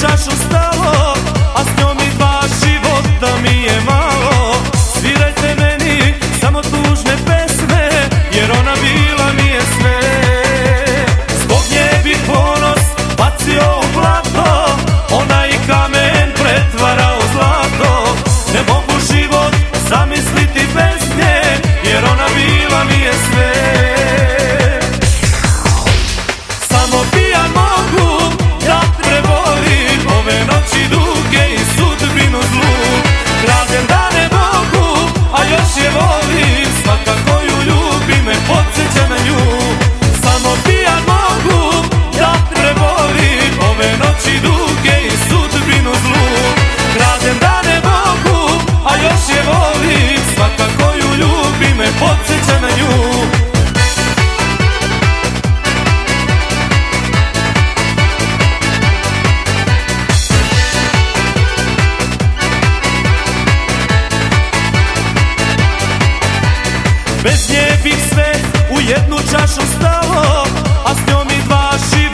čašu stalo. Bez nje bih sve u jednu čašu stalo A s njom i dva života